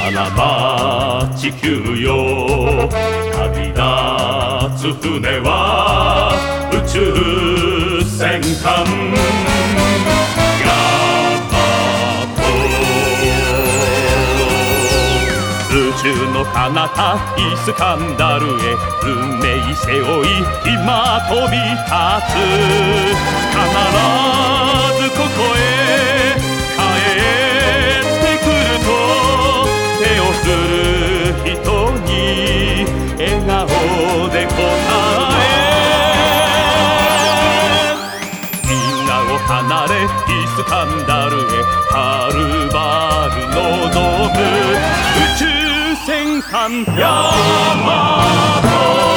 さらば地球よ。旅立つ船は宇宙戦艦。ヤマト宇宙の彼方イスカンダルへ運命背負い今飛び立つ。る人に笑顔で答えみんなを離れイスカンダルへはるばる望む宇宙戦艦ヤマト